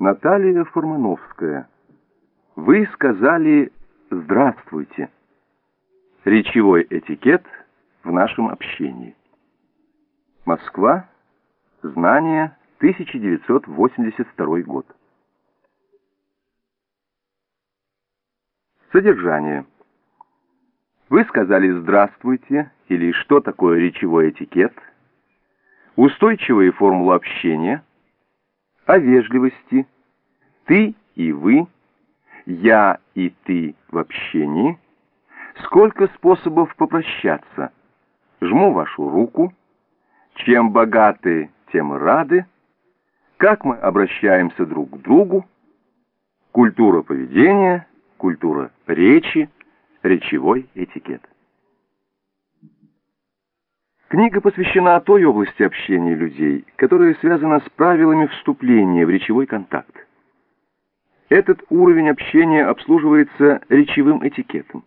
Наталья Формановская. Вы сказали «Здравствуйте». Речевой этикет в нашем общении. Москва. Знание. 1982 год. Содержание. Вы сказали «Здравствуйте» или «Что такое речевой этикет?» Устойчивые формулы общения – о вежливости, ты и вы, я и ты в общении, сколько способов попрощаться, жму вашу руку, чем богаты, тем рады, как мы обращаемся друг к другу, культура поведения, культура речи, речевой этикет. Книга посвящена той области общения людей, которая связана с правилами вступления в речевой контакт. Этот уровень общения обслуживается речевым этикетом,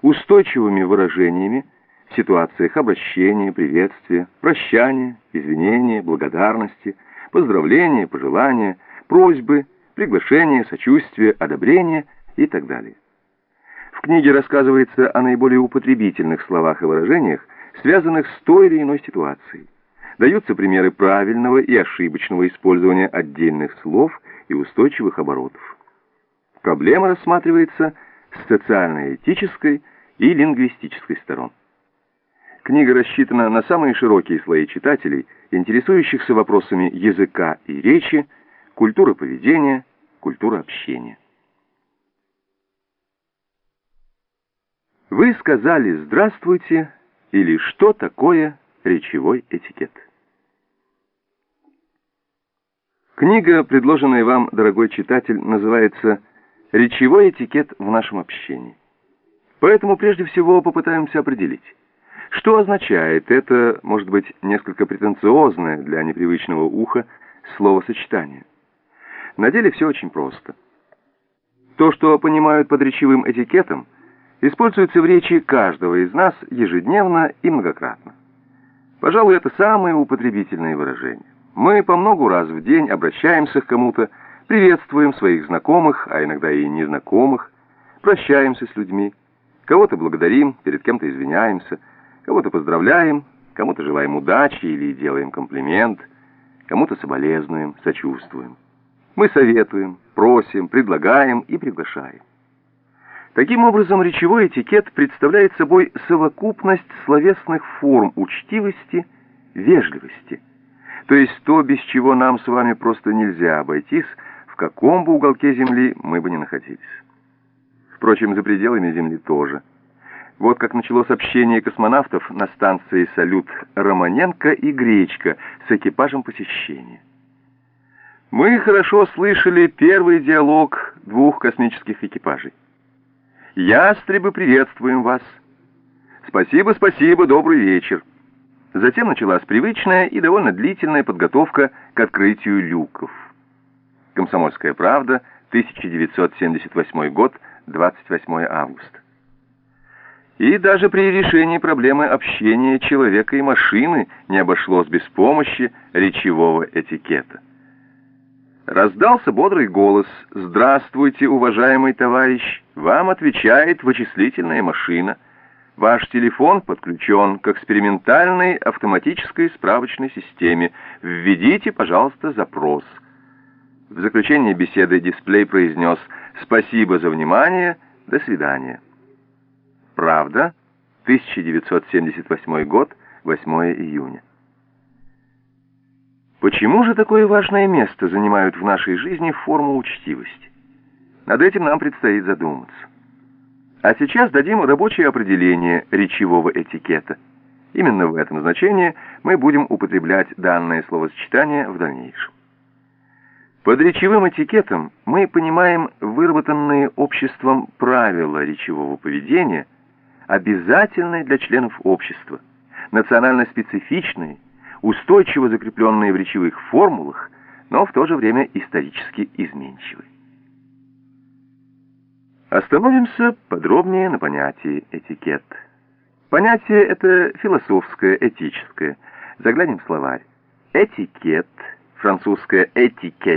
устойчивыми выражениями в ситуациях обращения, приветствия, прощания, извинения, благодарности, поздравления, пожелания, просьбы, приглашения, сочувствия, одобрения и так далее. В книге рассказывается о наиболее употребительных словах и выражениях, связанных с той или иной ситуацией. Даются примеры правильного и ошибочного использования отдельных слов и устойчивых оборотов. Проблема рассматривается с социально-этической и лингвистической сторон. Книга рассчитана на самые широкие слои читателей, интересующихся вопросами языка и речи, культуры поведения, культуры общения. Вы сказали «Здравствуйте» или что такое речевой этикет. Книга, предложенная вам, дорогой читатель, называется «Речевой этикет в нашем общении». Поэтому прежде всего попытаемся определить, что означает это, может быть, несколько претенциозное для непривычного уха словосочетание. На деле все очень просто. То, что понимают под речевым этикетом – используется в речи каждого из нас ежедневно и многократно. Пожалуй, это самое употребительное выражение. Мы по многу раз в день обращаемся к кому-то, приветствуем своих знакомых, а иногда и незнакомых, прощаемся с людьми, кого-то благодарим, перед кем-то извиняемся, кого-то поздравляем, кому-то желаем удачи или делаем комплимент, кому-то соболезнуем, сочувствуем. Мы советуем, просим, предлагаем и приглашаем. Таким образом, речевой этикет представляет собой совокупность словесных форм учтивости, вежливости, то есть то, без чего нам с вами просто нельзя обойтись, в каком бы уголке Земли мы бы ни находились. Впрочем, за пределами Земли тоже. Вот как началось общение космонавтов на станции «Салют» Романенко и Гречка с экипажем посещения. Мы хорошо слышали первый диалог двух космических экипажей. Ястребы, приветствуем вас. Спасибо, спасибо, добрый вечер. Затем началась привычная и довольно длительная подготовка к открытию люков. Комсомольская правда, 1978 год, 28 августа. И даже при решении проблемы общения человека и машины не обошлось без помощи речевого этикета. Раздался бодрый голос. «Здравствуйте, уважаемый товарищ! Вам отвечает вычислительная машина. Ваш телефон подключен к экспериментальной автоматической справочной системе. Введите, пожалуйста, запрос». В заключение беседы дисплей произнес «Спасибо за внимание, до свидания». Правда, 1978 год, 8 июня. Почему же такое важное место занимают в нашей жизни форму учтивости? Над этим нам предстоит задуматься. А сейчас дадим рабочее определение речевого этикета. Именно в этом значении мы будем употреблять данное словосочетание в дальнейшем. Под речевым этикетом мы понимаем выработанные обществом правила речевого поведения, обязательные для членов общества, национально специфичные, устойчиво закрепленные в речевых формулах, но в то же время исторически изменчивые. Остановимся подробнее на понятии этикет. Понятие это философское, этическое. Заглянем в словарь. Этикет, французское этикет,